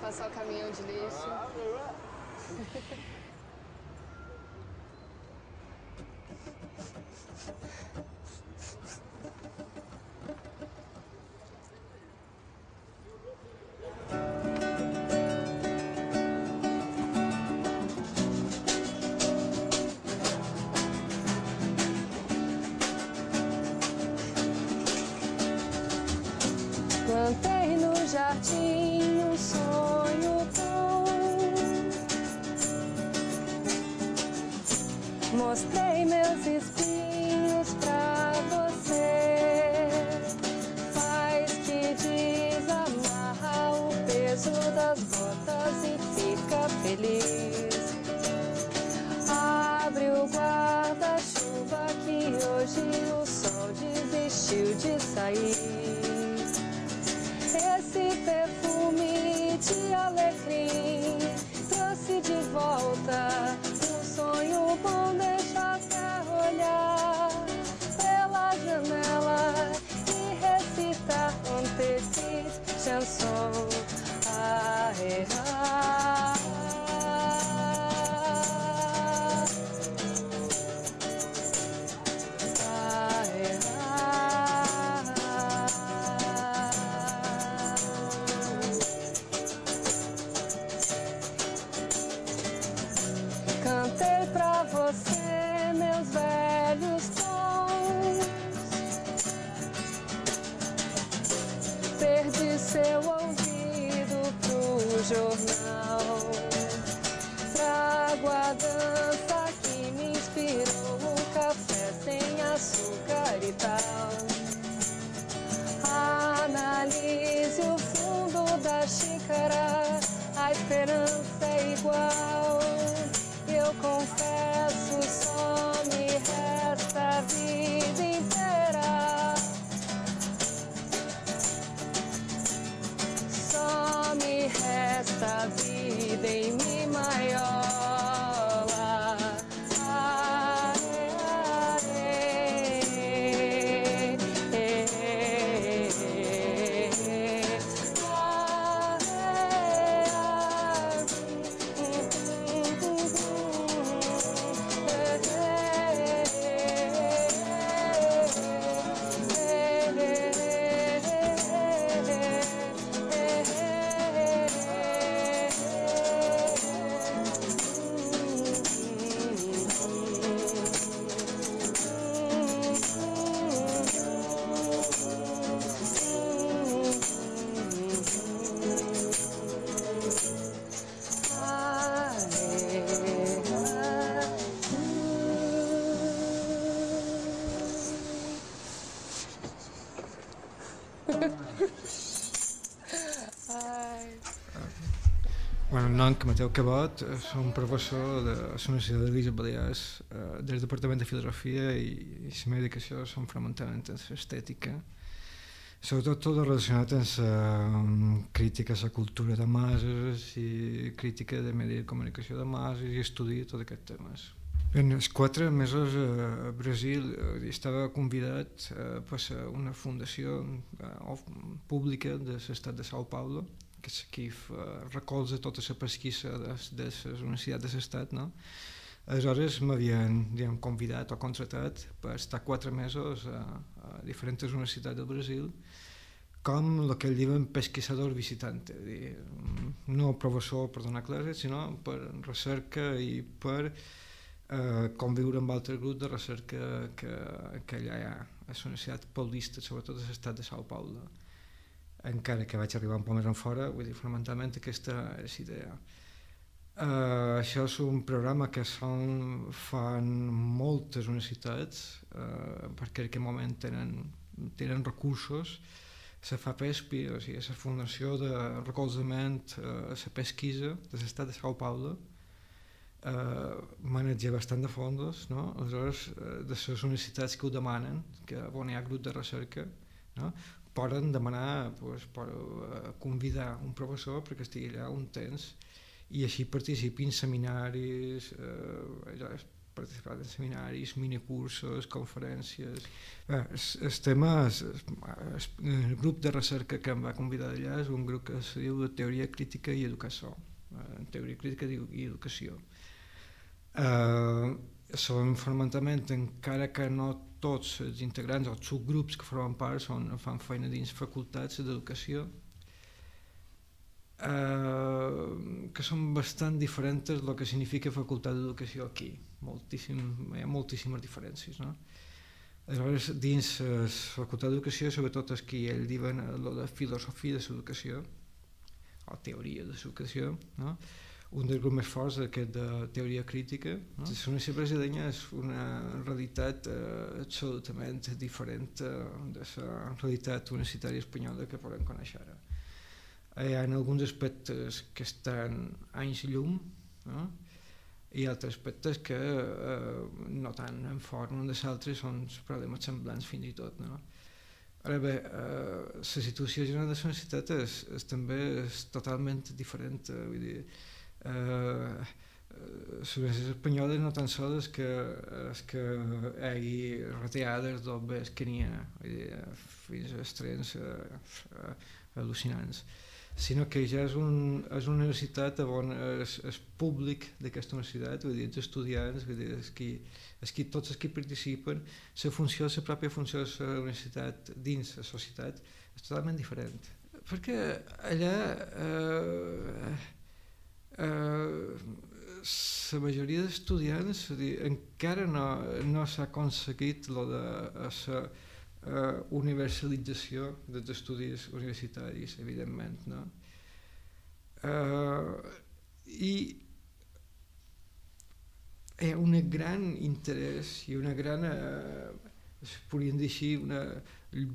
passar o caminhão de lixo. Que Mateu Cabot, eh, som professor de la Universitat de l'Illes Balears eh, del Departament de Filosofia i, i la dedicació són fonamentalment en l'estètica, sobretot tot relacionat amb la crítica a la cultura de masses i crítica de medi de comunicació de masses i estudi tots aquests temes. En els quatre mesos a Brasil eh, estava convidat eh, per ser una fundació eh, pública de l'estat de São Paulo, que fa- recolza tota la pesquisa de, de les universitats de l'estat, no? Aleshores m'havien convidat o contratat per estar quatre mesos a, a diferents universitats del Brasil com el que diuen pesquisador visitante, dir, no professor per donar classes, sinó per recerca i per eh, conviure amb altres grups de recerca que, que allà hi ha a la Universitat Paulista, sobretot a l'estat de São Paulo. Encara que vaig arribar un poc més en fora, vull dir, fonamentalment aquesta és idea. Uh, això és un programa que són, fan moltes universitats uh, perquè en aquest moment tenen, tenen recursos se fa PESPI, o sigui, la Fundació de Recolzament uh, a la Pesquisa de l'estat de São Paulo uh, maneja bastant de fondos, no? aleshores uh, de les universitats que ho demanen, que on hi ha grup de recerca, no? Poden demanar, pues, per, uh, convidar un professor perquè estigui allà un temps i així participin en seminaris, eh, allò, participat en seminaris, minicursos, conferències... Bé, tema, és, és, el grup de recerca que em va convidar d'allà és un grup que es diu de Teoria Crítica i Educació, eh, Teoria Crítica i Educació. Eh, són fonamentalment, encara que no tots els integrants o els subgrups que formen part són, fan feina dins facultats d'educació, eh, que són bastant diferents del que significa facultat d'educació aquí. Moltíssim, hi ha moltíssimes diferències. No? Aleshores, dins la facultat d'educació, sobretot els que ells diuen lo de filosofia de l'educació, o teoria de l'educació, no? Un dels grups més forts aquest de teoria crítica. No? La Universitat Brasileña és una realitat eh, absolutament diferent eh, de la realitat universitària espanyola que podem conèixer ara. Hi ha alguns aspectes que estan anys llum no? i altres aspectes que eh, no tant en forma un de l'altre són problemes semblants fins i tot. No? Ara bé, eh, la situació general de la universitat és, és també és totalment diferent. Eh, vull dir, eh, l'Universitat Espanyola no tan sols que, és que hi hagi retallades d'obres que n'hi ha, fins a extrems eh, eh, al·lucinants sinó que ja és, un, és una universitat on és, és públic d'aquesta universitat, vull dir, els estudiants, vull dir, és qui, és qui, tots els que participen, la funció, la pròpia funció de la universitat dins la societat és totalment diferent. Perquè allà eh, eh, la majoria d'estudiants encara no, no s'ha aconseguit lo de la uh, universalització dels estudis universitaris, evidentment. No? Uh, I hi ha un gran interès i una gran, uh, es podríem dir així, una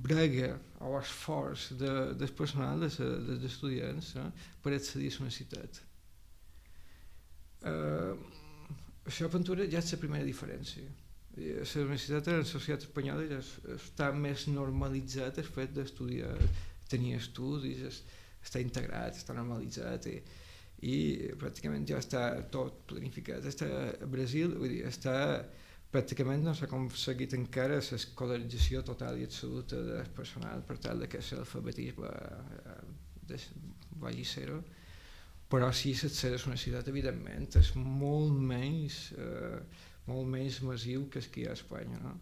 brega o esforç de, del personal, de, dels estudiants, no? per accedir a la universitat. Uh, això, Ventura, ja és la primera diferència la universitat de la societat espanyola ja està més normalitzat el fet d'estudiar, tenir estudis, es, està integrat, està normalitzat i, i pràcticament ja està tot planificat. Està a Brasil, vull dir, està pràcticament no s'ha aconseguit encara l'escolarització total i absoluta del personal per tal de que l'alfabetisme eh, vagi zero però sí l'accés a la universitat evidentment és molt menys eh, molt més massiu que el que hi ha a Espanya. No?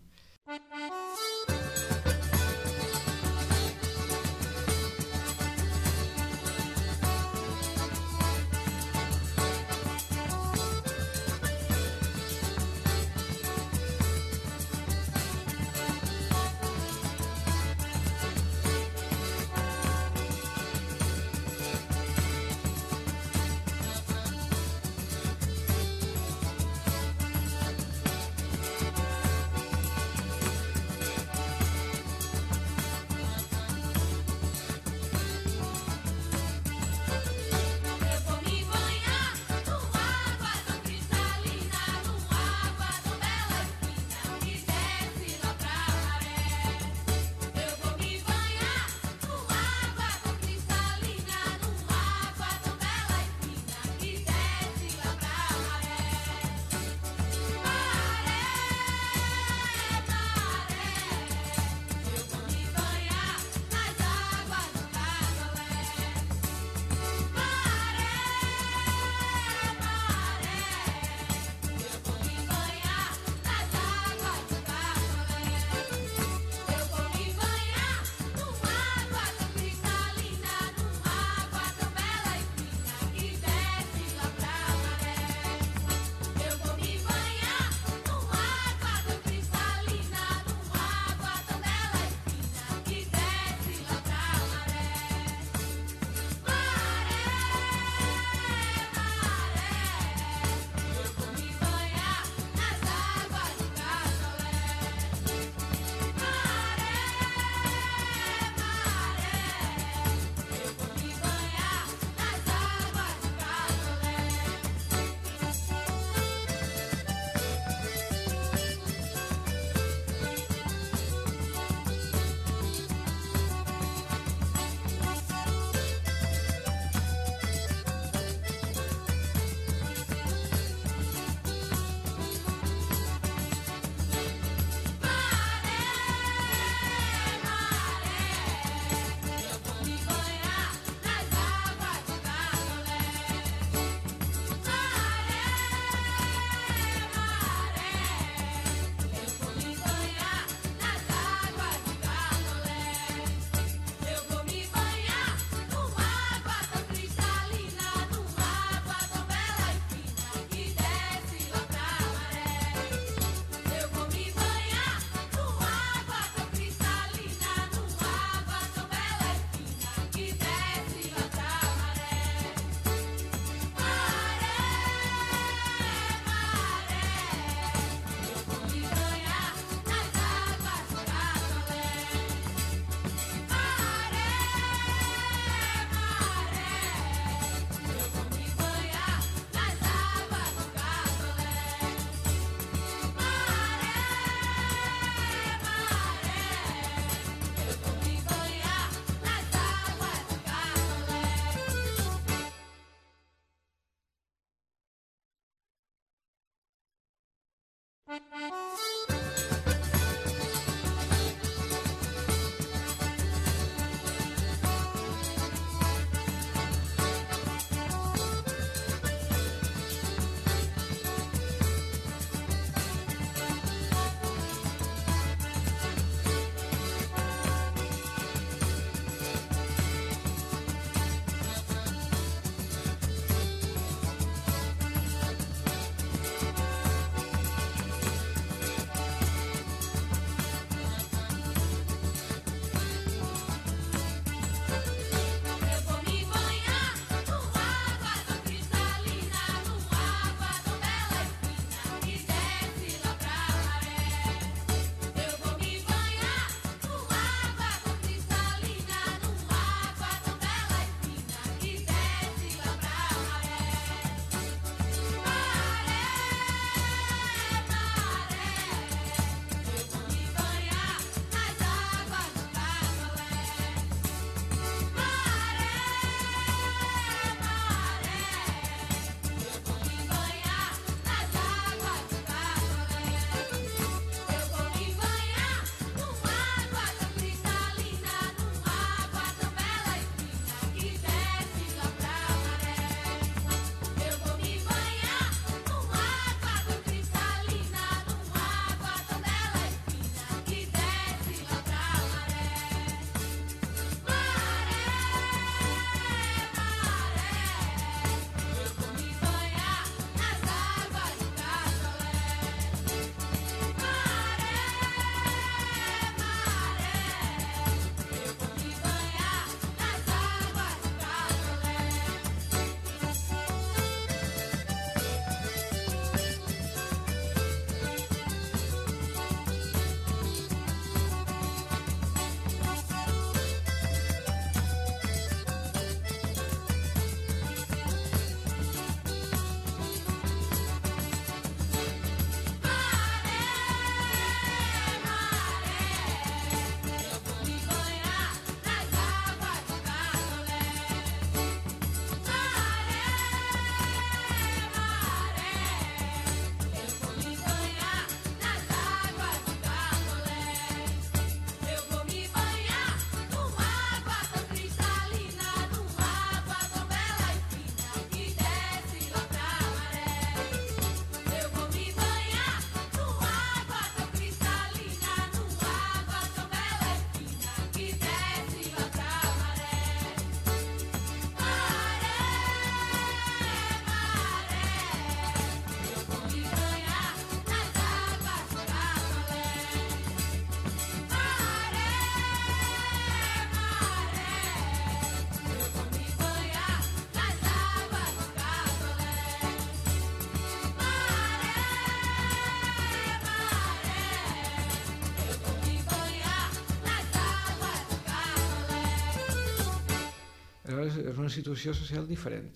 Situació social diferent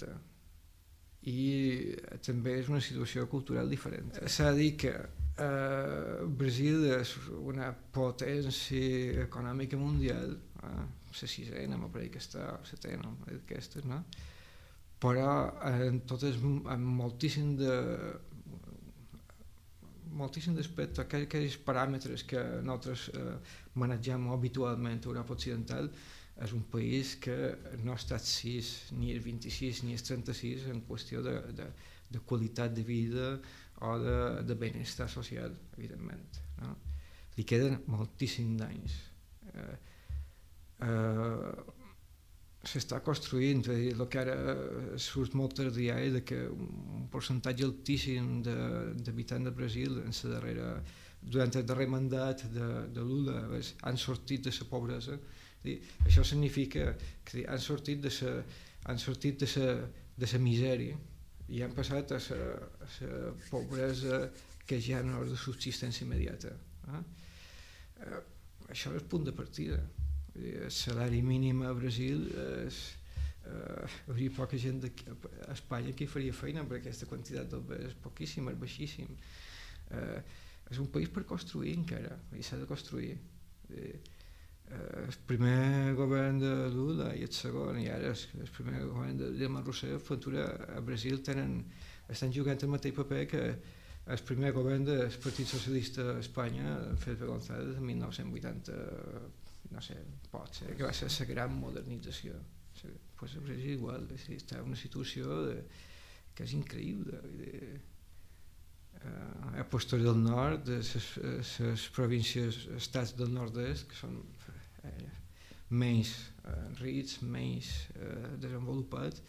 i també és una situació cultural diferent. S'ha de dir que eh, Brasil és una potència econòmica mundial, eh, la sisena, me pareix que està, la setena, aquestes, no? però en totes, en moltíssim de moltíssim d'aspectes, aquells paràmetres que nosaltres eh, manegem habitualment a Europa Occidental, és un país que no ha estat 6, ni el 26, ni el 36 en qüestió de, de, de qualitat de vida o de, de benestar social, evidentment. No? Li queden moltíssims d'anys. Eh, eh, s'està construint, és dir, el que ara surt molt tardà és que un percentatge altíssim d'habitants de, de Brasil en la darrera, durant el darrer mandat de, de Lula han sortit de la pobresa Dir, això significa que dir, han sortit de la han sortit de la, de la misèria i han passat a la pobresa que ja no és de subsistència immediata. Eh? Eh, això és punt de partida. El salari mínim a Brasil és, eh, hauria poca gent a Espanya que faria feina perquè aquesta quantitat és poquíssima, és baixíssim. Eh, és un país per construir encara, i s'ha de construir. Eh, el primer govern de Lula i el segon, i ara el, primer govern de Dilma Rousseff, Ventura, a Brasil tenen, estan jugant el mateix paper que, el primer govern del Partit Socialista d'Espanya, Felipe González, en 1980, no sé, pot ser, que va ser la gran modernització. Pues a Brasil igual, és està una situació de, que és increïble. De, uh, a posterior del nord, de les províncies, estats del nord-est, que són eh, menys eh, rics, menys eh, desenvolupats,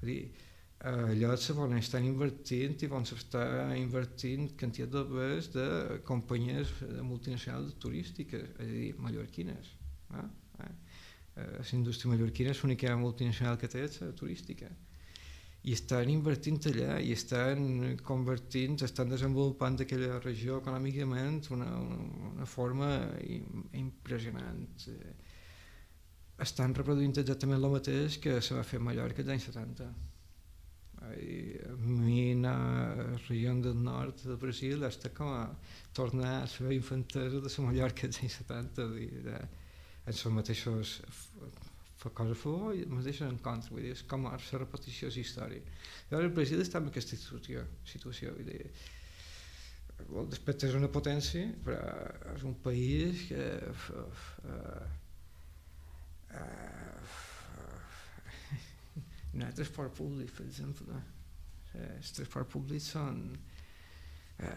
vull dir, allò se volen estar invertint i volen estar invertint quantitat de vegades de companyies multinacionals turístiques, és a dir, mallorquines. Eh? Eh? La indústria mallorquina és l'única multinacional que té, és turística. I estan invertint allà i estan convertint, estan desenvolupant aquella regió econòmicament una, una forma impressionant. Estan reproduint exactament el mateix que se va fer a Mallorca als anys 70 a mi la regió del nord del Brasil està com a tornar a la infantesa de la Mallorca dels anys 70 de, de, en els mateixos fa cosa a favor i els mateixos en contra vull dir, és com la repetició la història llavors el Brasil està en aquesta situació, situació vull dir, després és una potència però és un país que uh, uh, uh, no transport públic, per exemple. Els transports públics són... Eh,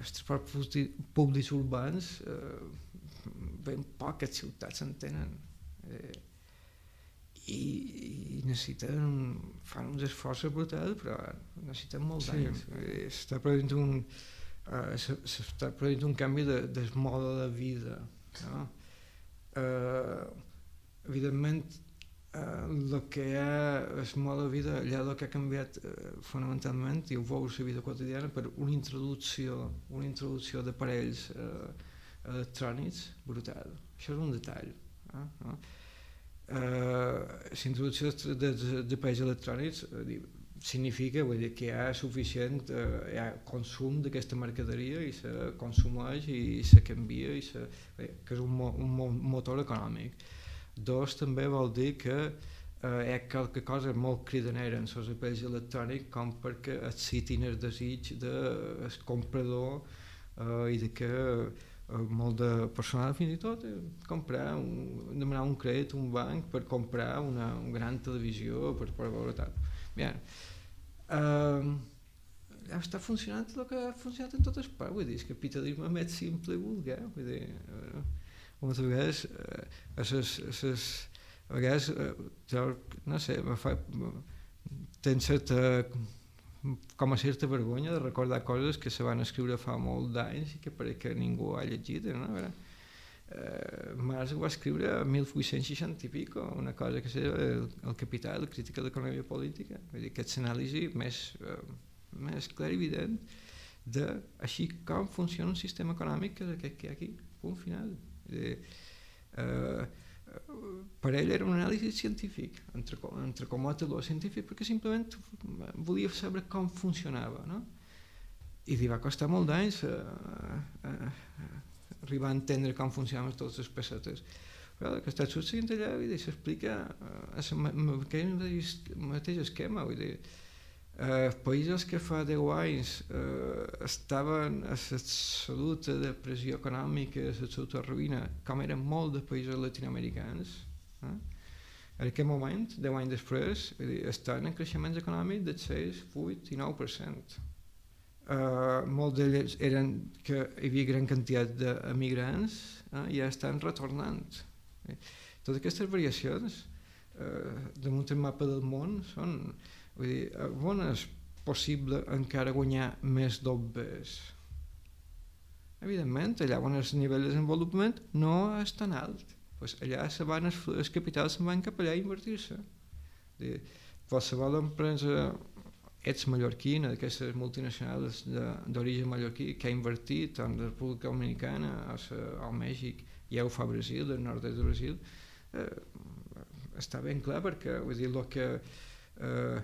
els transports públics urbans eh, ben poques ciutats en tenen. Eh, i, i necessiten, fan uns esforços brutals, però necessiten molt sí. d'anys. S'està produint un, uh, s'està produint un canvi de, del mode de vida. No? Uh, evidentment, el eh, que ha el mode de vida, allà el que ha canviat eh, fonamentalment, i ho veu la vida quotidiana, per una introducció, una introducció d'aparells eh, electrònics brutal. Això és un detall. Eh? No? Eh, L'introducció d'aparells electrònics eh, significa vull dir, que hi ha suficient eh, hi ha consum d'aquesta mercaderia i se consumeix i se canvia i se, que és un, mo, un motor econòmic. Dos, també vol dir que eh, hi ha qualque cosa molt cridanera en els aparells electrònics com perquè excitin el desig del de comprador eh, i de que eh, molt de personal fins i tot eh, comprar un, demanar un crèdit un banc per comprar una, una gran televisió per poder veure tal. Bien. Eh, ja està funcionant el que ha funcionat en tot esport, vull dir, el capitalisme més simple i vulgar, vull dir, eh, moltes vegades eh, a, ses, a, ses, a vegades eh, jo, no sé me fa, tens certa com a certa vergonya de recordar coses que se van escriure fa molt d'anys i que pareix que ningú ha llegit no? Veure, eh, Marx va escriure a 1860 i pico una cosa que és el, el capital, la crítica de l'economia política vull dir, aquesta anàlisi més, eh, més clar i evident de així com funciona un sistema econòmic que és aquest que hi ha aquí, punt final Eh, eh, per ell era un anàlisi científic, entre, entre comotes científic, perquè simplement volia saber com funcionava, no? I li va costar molt d'anys eh, eh, arribar a entendre com funcionaven totes les pessetes. Però que està succeint allà, vull dir, s'explica eh, el mateix esquema, vull dir, eh, països que fa 10 anys eh, estaven a l'absoluta depressió econòmica, a l'absoluta ruïna, com eren molts de països latinoamericans, eh? en aquest moment, 10 anys després, estan en creixements econòmics del 6, 8 i 9%. Uh, molts d'ells eren que hi havia gran quantitat d'emigrants uh, i ja estan retornant. Eh? Totes aquestes variacions uh, damunt el mapa del món són Vull dir, eh, on és possible encara guanyar més dobbes? Evidentment, allà on el nivell de desenvolupament no és tan alt. Pues allà se van els, els capitals se'n van cap allà a invertir-se. Qualsevol empresa ets mallorquina, d'aquestes multinacionals d'origen mallorquí, que ha invertit en la República Dominicana, al Mèxic, ja ho fa Brasil, del nord-est de Brasil, eh, està ben clar perquè vull dir, el que eh,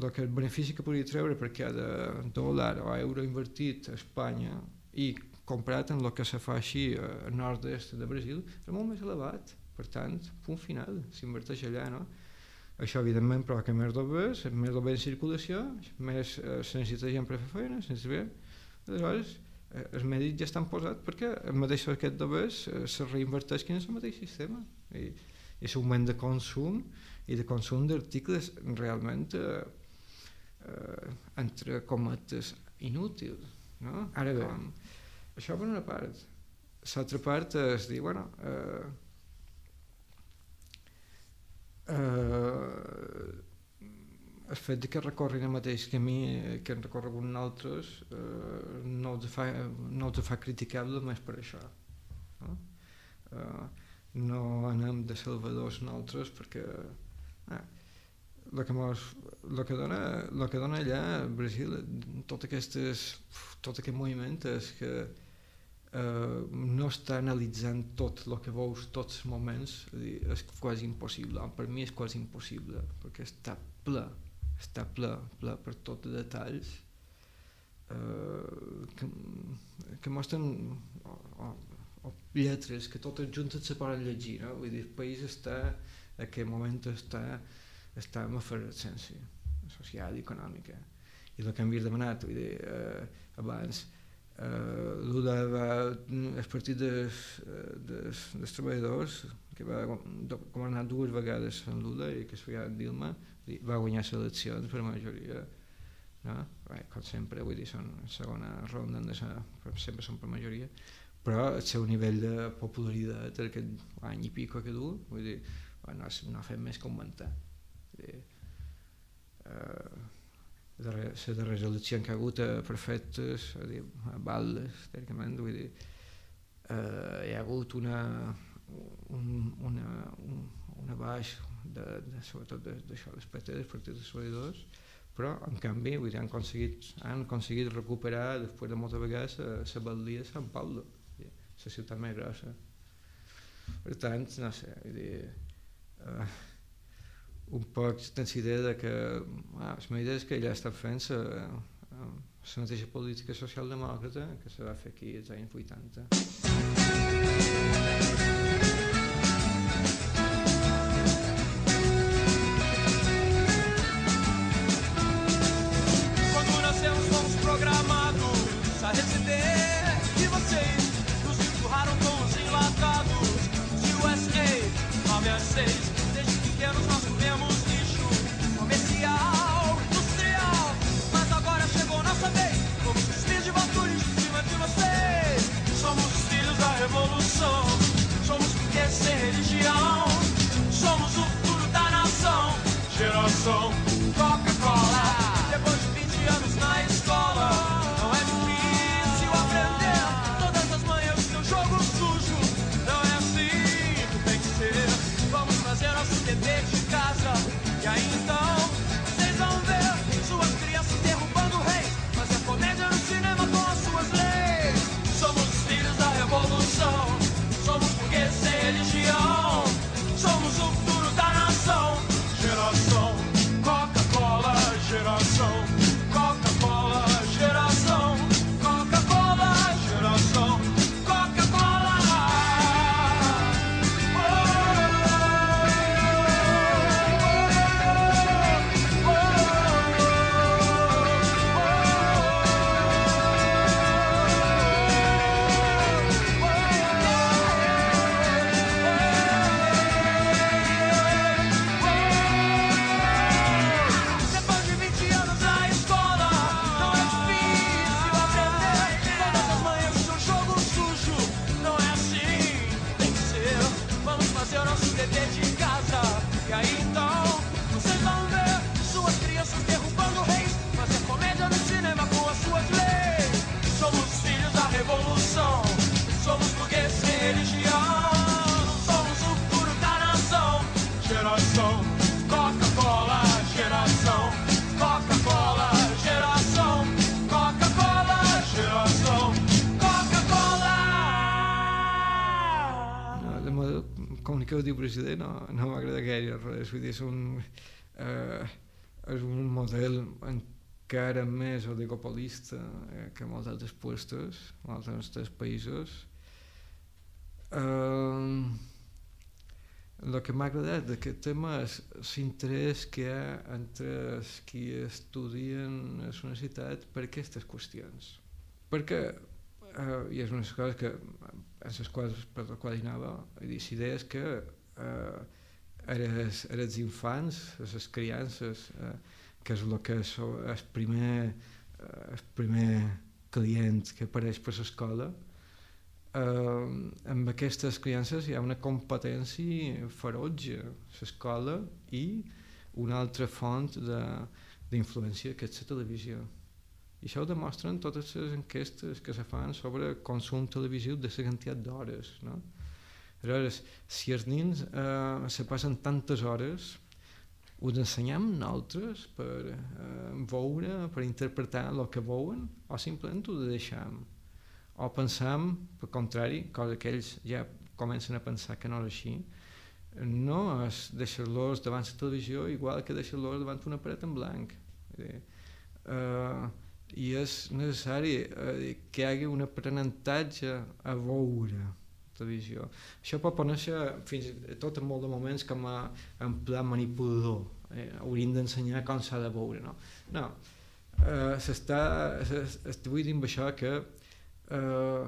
el que el benefici que podria treure per cada dòlar o euro invertit a Espanya i comprat en el que se fa així a nord-est de Brasil és molt més elevat. Per tant, punt final, s'inverteix allà, no? Això, evidentment, provoca més dobbes, més dobbes en circulació, més eh, se necessita gent per fer feina, sense bé, Aleshores, eh, els mèdics ja estan posats perquè el mateix aquest vegades eh, se reinverteix en el mateix sistema i, i l'augment de consum i de consum d'articles realment eh, eh, entre cometes inútil no? ara bé, Com, això per una part l'altra part és dir, bueno eh, eh, el fet que recorrin el mateix camí que han recorregut nosaltres eh, no, els fa, no els fa criticable més per això no? Eh, no anem de salvadors nosaltres perquè eh, el que, mos, que, dona, que dona allà a Brasil tot, aquestes, tot aquest moviment és que eh, no està analitzant tot el que veus tots els moments dir, és quasi impossible per mi és quasi impossible perquè està ple està ple, ple per tot de detalls eh, que, que mostren o, o, o lletres que totes juntes se poden llegir no? vull dir, el país està en aquest moment està, està en efervescència social i econòmica i el que hem vist demanat vull dir, eh, abans eh, Lula va, el partit dels, des, des treballadors que va governar dues vegades en Lula i que es feia Dilma va guanyar les eleccions per majoria no? Bé, com sempre vull dir són segona ronda de sa, sempre són per majoria però el seu nivell de popularitat aquest any i pico que du vull dir, no, no fet més que augmentar dir, eh, les darreres eleccions que ha hagut eh, perfectes a dir, baldes teòricament vull dir eh, hi ha hagut una un, una, un, una baix de, de, sobretot d'això, l'aspecte dels partits de treballadors, però en canvi vull dir, han, aconseguit, han aconseguit recuperar després de moltes vegades la batllia de Sant Paulo, la ciutat més grossa. Per tant, no sé, vull dir, uh, un poc tens idea de que ah, idea és que ja està fent la, la mateixa política socialdemòcrata que se va fer aquí als anys 80. Que diu president no, no m'agrada gaire res, vull dir, és un, eh, és un model encara més oligopolista eh, que molts altres puestos, molts altres països. Eh, que m'ha agradat d'aquest tema és l'interès que hi ha entre els qui estudien a la universitat per aquestes qüestions. perquè eh, i és una de les coses que en les coses per les quals anava i deies que eh, eres, eres infants, les criances eh, que és el que és el primer eh, el primer client que apareix per l'escola eh, amb aquestes criances hi ha una competència ferotge l'escola i una altra font d'influència que és la televisió i això ho demostren totes les enquestes que se fan sobre consum televisiu de la quantitat d'hores no? Aleshores, si els nens eh, se passen tantes hores us ensenyem nosaltres per eh, veure, per interpretar el que veuen o simplement ho deixem o pensam, per contrari, cosa que ells ja comencen a pensar que no és així, no és deixar-los davant la televisió igual que deixar-los davant una paret en blanc. Dir, uh, I és necessari uh, que hi hagi un aprenentatge a veure televisió. Això pot conèixer fins i tot en molts moments com a en pla manipulador. Eh? Hauríem d'ensenyar com s'ha de veure. No, no. Uh, s'està, vull dir amb això que eh,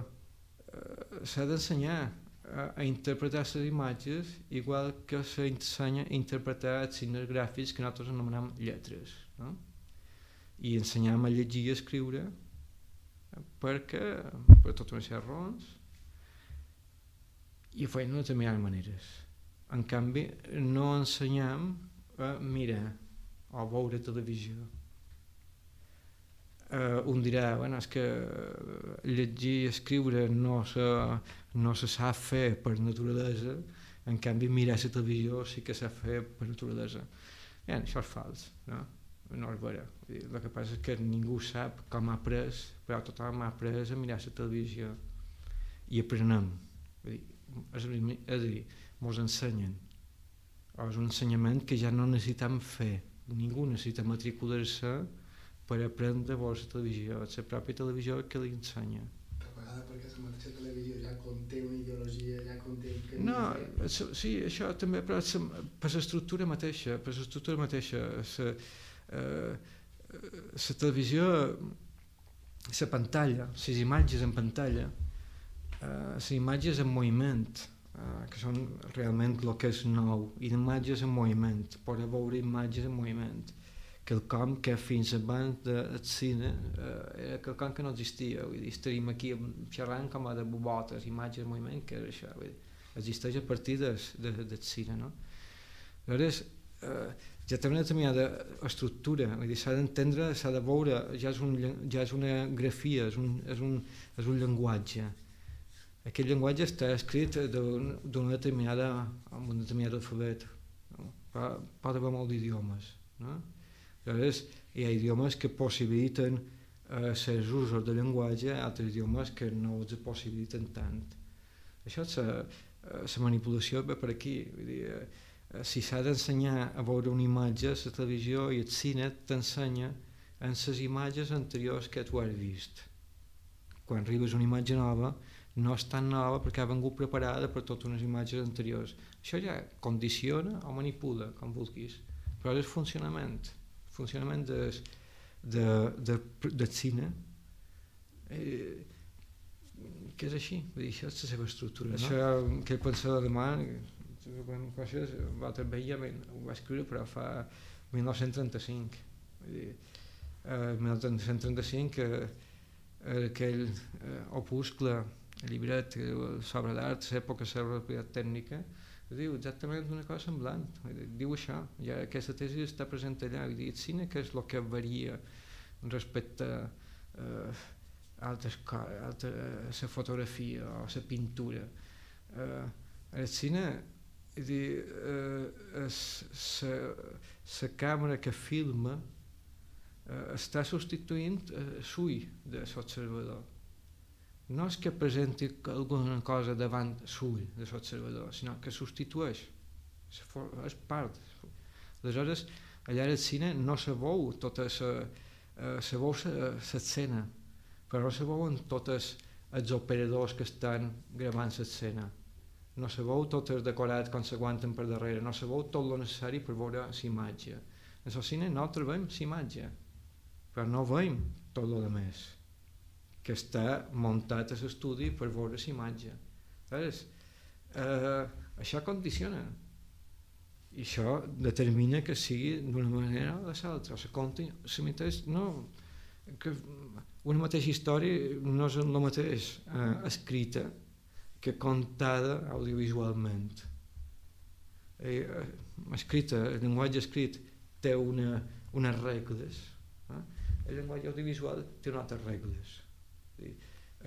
s'ha d'ensenyar a, interpretar les imatges igual que s'ensenya a interpretar els signes gràfics que nosaltres anomenem lletres no? i ensenyam a llegir i escriure perquè per sèrie de raons i ho feien de determinades maneres. En canvi no ensenyam a mirar o a veure televisió. Eh, un dirà bueno, és que llegir i escriure no se, no se sap fer per naturalesa. En canvi mirar la televisió sí que s'ha fer per naturalesa. Bien, això és fals no? no és vera. El que passa és que ningú sap com ha après però tothom ha après a mirar la televisió i aprenem és, és a dir, ens ensenyen és un ensenyament que ja no necessitem fer ningú necessita matricular-se per aprendre a veure la televisió, la pròpia televisió que li ensenya. A vegades perquè la mateixa televisió ja conté una ideologia, ja conté. No, sí, això també, però per l'estructura mateixa, per l'estructura mateixa, la eh, televisió, la pantalla, les imatges en pantalla, les imatges en moviment, eh, que són realment el que és nou, i imatges en moviment, poder veure imatges en moviment. Quelcom que fins abans del cine eh, era quelcom que no existia. Vull dir, estaríem aquí xerrant com a de bobotes, imatges, moviment que era això. Vull dir, existeix a partir de, de cine no? llavors eh, ja té una determinada estructura. Vull dir, s'ha d'entendre, s'ha de veure. Ja és, un, ja és una grafia és un, és un, és un llenguatge aquest llenguatge està escrit d'una determinada amb un determinat alfabet pot haver molt d'idiomes no? Llavors, hi ha idiomes que possibiliten eh, ser usos de llenguatge, altres idiomes que no els possibiliten tant. Això és la, eh, la manipulació ve per aquí. Vull dir, eh, si s'ha d'ensenyar a veure una imatge, la televisió i el cine t'ensenya en les imatges anteriors que tu has vist. Quan arribes una imatge nova, no és tan nova perquè ha vengut preparada per totes unes imatges anteriors. Això ja condiciona o manipula, com vulguis, però és funcionament funcionament de, de, de, del cine eh, que és així, vull dir, això és la seva estructura. No? Això que he pensat demà, quan coses, l'altre veia, ho va escriure però fa 1935. Vull dir, eh, 1935 eh, aquell eh, opuscle, llibret sobre l'art, l'època de la tècnica, diu exactament una cosa semblant. Diu això, ja aquesta tesi està present allà. I el cine que és el que varia respecte eh, a altres la fotografia o la pintura. Eh, el cine dir, eh, la càmera que filma eh, està substituint eh, l'ull de l'observador no és que presenti alguna cosa davant l'ull de l'observador, sinó que substitueix, és part. Aleshores, allà al cine no se veu tota la eh, se veu l'escena, però se veuen tots els operadors que estan gravant l'escena. No se veu tots els decorats com s'aguanten per darrere, no se veu tot el necessari per veure l'imatge. En el cine no trobem l'imatge, però no veiem tot el més que està muntat a l'estudi per veure la imatge. Saps? Eh, això condiciona i això determina que sigui d'una manera o de l'altra. La conta, la mateix, no, que una mateixa història no és el mateix eh, escrita que contada audiovisualment. Eh, eh, escrita, el llenguatge escrit té una, unes regles, eh? el llenguatge audiovisual té unes altres regles.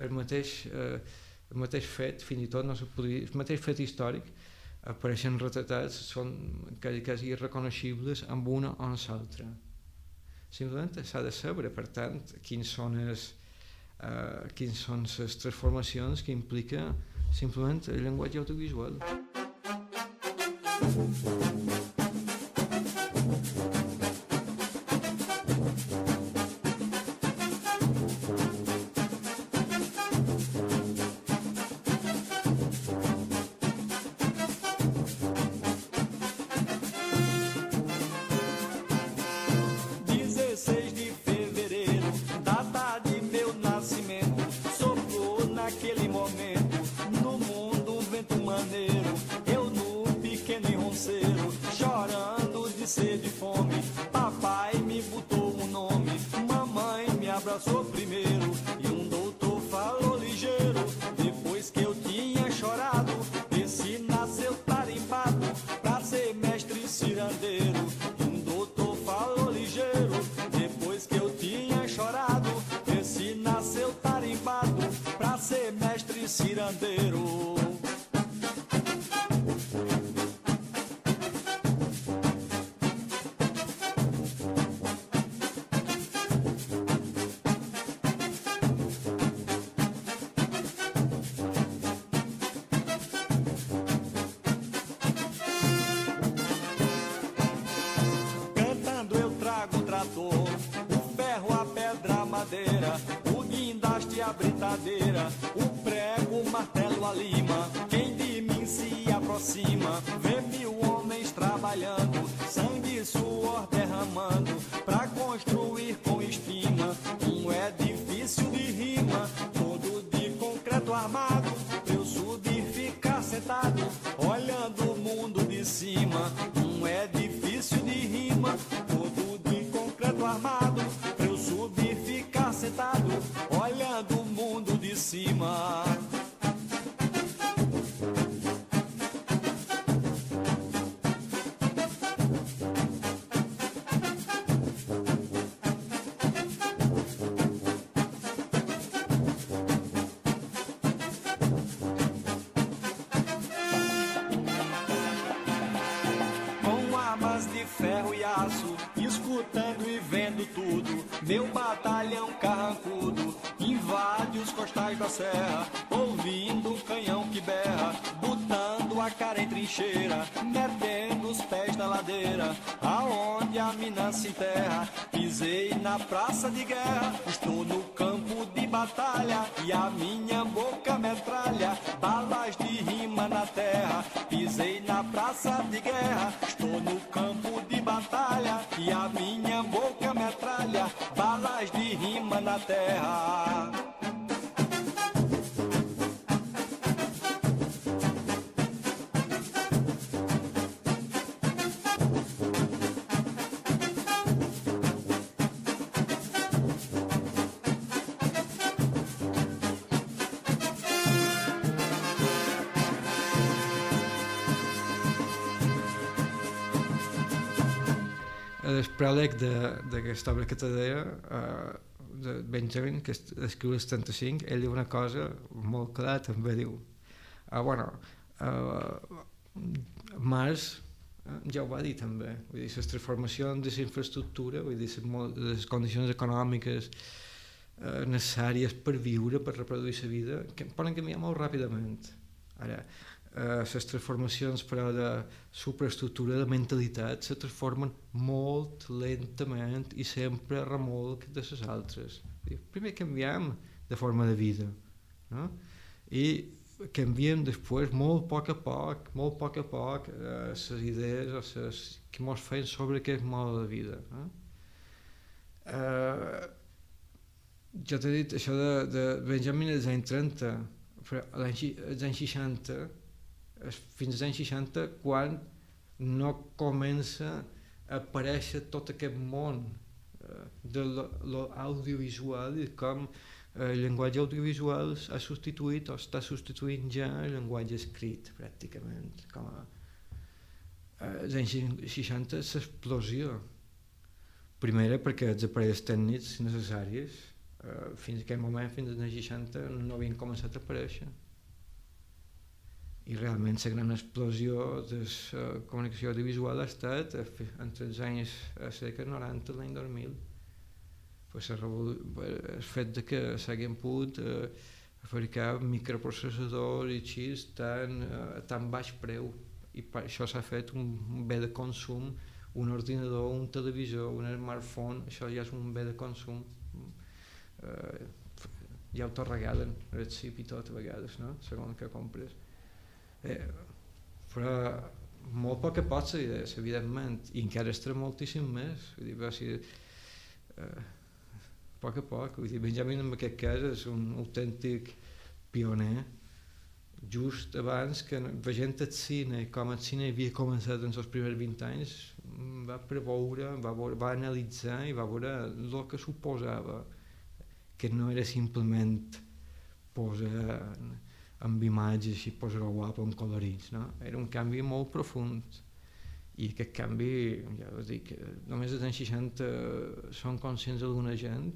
El mateix, eh, el mateix fet, fins i tot, no podria, el mateix fet històric apareixen retratats són quasi, quasi irreconeixibles amb una o amb l'altra. Simplement s'ha de saber, per tant, quins són els, uh, quins són les transformacions que implica simplement el llenguatge audiovisual. morrer de fome. Papai me botou um nome, mamãe me abraçou primeiro. E um doutor falou ligeiro, depois que eu tinha chorado. Esse nasceu tarimbado pra ser mestre cirandeiro. E um doutor falou ligeiro, depois que eu tinha chorado. Esse nasceu tarimbado pra ser mestre cirandeiro. Serra, ouvindo o canhão que berra, botando a cara em trincheira, metendo os pés na ladeira, aonde a mina se enterra. Pisei na praça de guerra, estou no campo de batalha e a minha boca metralha, balas de rima na terra. Pisei na praça de guerra, pròleg d'aquesta obra que te deia, uh, de Benjamin, que escriu el 75, ell diu una cosa molt clara, també diu, uh, bueno, uh, Marx uh, ja ho va dir també, vull dir, les transformacions de la infraestructura, vull dir, les condicions econòmiques uh, necessàries per viure, per reproduir la vida, que poden canviar molt ràpidament. Ara, eh, les transformacions però de superestructura de mentalitat se transformen molt lentament i sempre remolc de les altres. Primer canviem de forma de vida no? i canviem després molt a poc a poc, molt a poc a poc les eh, idees o ses, que ens feien sobre aquest mode de vida. No? Eh, jo t'he dit això de, de Benjamin dels anys 30, però als anys 60, fins als anys 60, quan no comença a aparèixer tot aquest món eh, de l'audiovisual i com eh, el llenguatge audiovisual ha substituït o està substituint ja el llenguatge escrit pràcticament com a eh, als anys 60 l'explosió primera perquè els aparells tècnics necessaris eh, fins a aquell moment, fins als anys 60 no havien començat a aparèixer i realment la gran explosió de la comunicació audiovisual ha estat entre els anys a dècada 90 i l'any 2000 pues, el fet de que s'hagin pogut eh, fabricar microprocessadors i xips tan, eh, tan baix preu. I per això s'ha fet un bé de consum un ordinador, un televisor, un smartphone, això ja és un bé de consum eh, ja ho t'ho regalen el xip i tot a vegades, no? segons que compres eh, però molt poc a poc s'evideix, evidentment, i encara estarà moltíssim més. Vull dir, va ser, eh, a poc a poc. Vull dir, Benjamin en aquest cas és un autèntic pioner just abans que veient el cine com el cine havia començat en els primers 20 anys va preveure, va, veure, va analitzar i va veure el que suposava que no era simplement posar amb imatges posar-ho guapo amb colorits, no? Era un canvi molt profund i aquest canvi, ja us dic, només als anys 60 són conscients d'alguna gent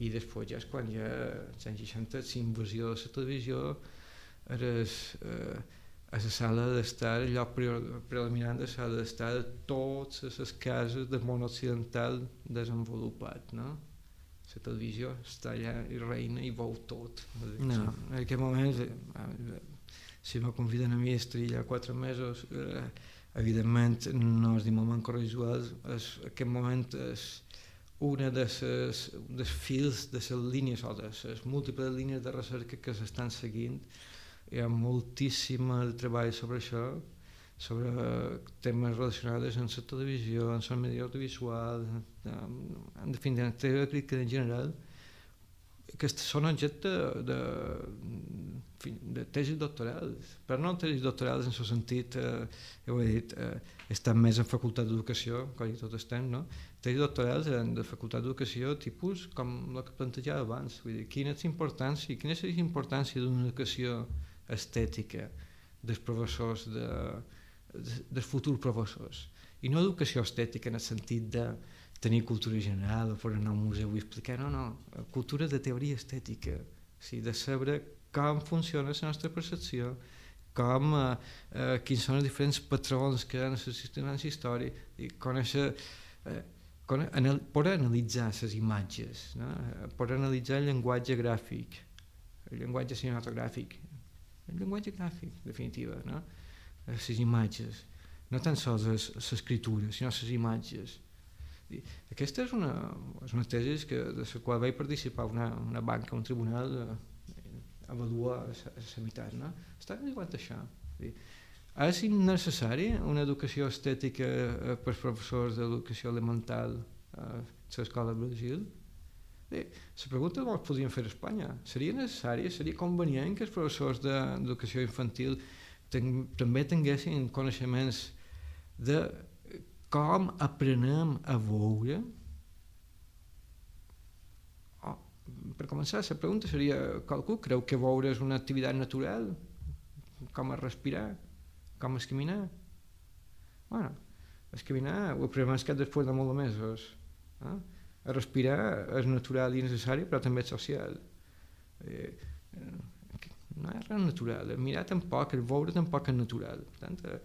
i després ja és quan ja als anys 60 la invasió de la televisió era eh, a la sala d'estar, el lloc preliminar de la sala d'estar de totes les cases del món occidental desenvolupat, no? La televisió està allà i reina i veu tot. No, en aquest moment, eh, si me conviden a mi a estar allà quatre mesos, eh, evidentment no és dir moment corrisual, és, aquest moment és una de les dels fils de les línies o de les múltiples línies de recerca que s'estan seguint. Hi ha moltíssim treball sobre això, sobre temes relacionats amb la televisió, amb el medi audiovisual, en definitiva, la crítica en general, que són objecte de, de, tesis doctorals, però no tesis doctorals en el sentit, eh, ja ho he dit, eh, estan més en facultat d'educació, com tot estem, no? Tesis doctorals en de facultat d'educació tipus com la que plantejava abans, vull dir, quina és importància, quina és la importància d'una educació estètica dels professors de, dels futurs professors. I no educació estètica en el sentit de tenir cultura general o per anar a un museu i explicar, no, no, cultura de teoria estètica, o sigui, de saber com funciona la nostra percepció, com, eh, eh, quins són els diferents patrons que hi ha en de història, i conèixer, eh, con, anal, poder analitzar les imatges, no? poder analitzar el llenguatge gràfic, el llenguatge cinematogràfic, el llenguatge gràfic, definitiva, no? Les imatges, no tan sols l'escriptura, sinó les imatges. I aquesta és una, és una tesi que, de la qual vaig participar una, una banca, un tribunal, eh, avaluar la sanitat. No? Està igual això. És innecessari una educació estètica eh, per professors d'educació elemental a l'escola de Brasil? Bé, la pregunta no es podrien fer a Espanya. Seria necessari, seria convenient que els professors d'educació infantil ten, també tinguessin coneixements de com aprenem a veure. Oh, per començar la pregunta seria qualcú creu que veure és una activitat natural? Com a respirar? Com a caminar? Bueno, es caminar ho aprenem que després de molt de mesos eh? a respirar és natural i necessari però també és social. Eh, no és res natural, mirar tampoc, el veure tampoc és natural. Per tant, eh,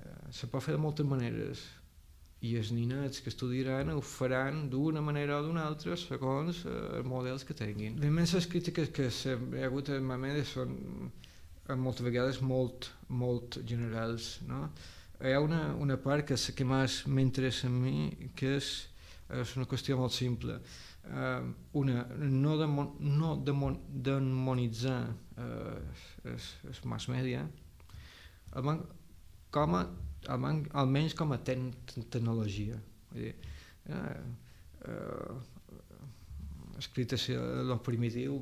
eh, se pot fer de moltes maneres i els ninets que estudiaran ho faran d'una manera o d'una altra segons eh, els models que tinguin. Les crítiques que hi ha hagut a Mamede són eh, moltes vegades molt, molt generals. No? Hi ha una, una part que que més m'interessa a mi, que és, és una qüestió molt simple una, no, demon, no demon, demonitzar eh, els, els mass media, almen, com a, almen, almenys com a ten, tecnologia. Vull dir, eh, eh, escrit a ser el primitiu,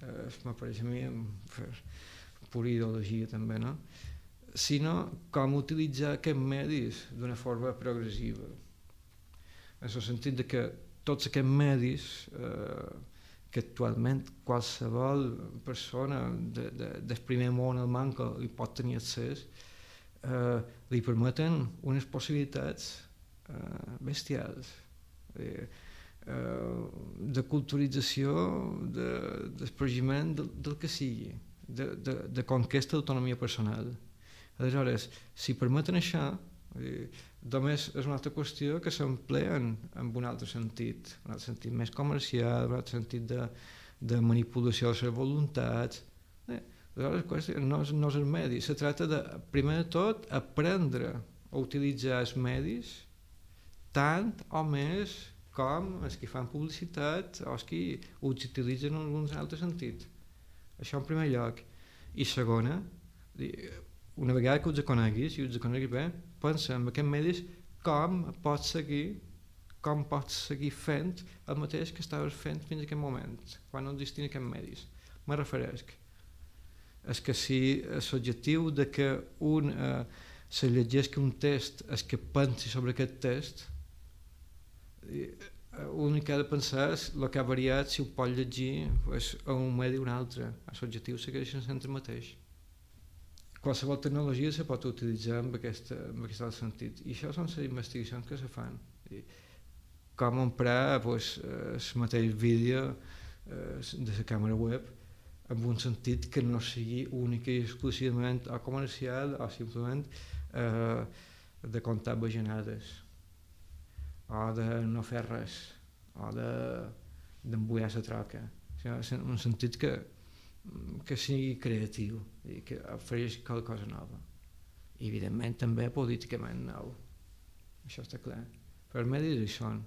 eh, m'apareix a mi per pura ideologia també, no? sinó com utilitzar aquests medis d'una forma progressiva. En el sentit de que tots aquests medis eh, que actualment qualsevol persona de, de, del primer món al manca hi pot tenir accés, eh, li permeten unes possibilitats eh, bestials. Eh, eh, de culturització, de, del, del que sigui, de, de, de conquesta d'autonomia personal. Aleshores, si permeten això, eh, només és una altra qüestió que s'empleen en un altre sentit, un altre sentit més comercial, un altre sentit de, de manipulació de les voluntats. Eh, aleshores, no, és, no és el medi, se tracta de, primer de tot, aprendre a utilitzar els medis tant o més com els que fan publicitat o els que ho utilitzen en un altre sentit. Això en primer lloc. I segona, una vegada que us coneguis i us coneguis bé, pensa en aquests medis com pots seguir com pots seguir fent el mateix que estaves fent fins a aquest moment, quan no existien aquests medis. Me refereix és que si l'objectiu de que un eh, se llegeixi un test és que pensi sobre aquest test l'únic que ha de pensar és el que ha variat si ho pot llegir pues, un medi o un altre. L'objectiu segueix sent el mateix qualsevol tecnologia se pot utilitzar en, aquesta, en aquest sentit. I això són les investigacions que se fan. I com emprar pues, el mateix vídeo eh, de la càmera web en un sentit que no sigui únic i exclusivament o comercial o simplement eh, de comptar bajanades o de no fer res. O d'embullar la troca. En un sentit que, que sigui creatiu i que ofereix qualque cosa nova. I evidentment també políticament nou. Això està clar. Però els medis hi són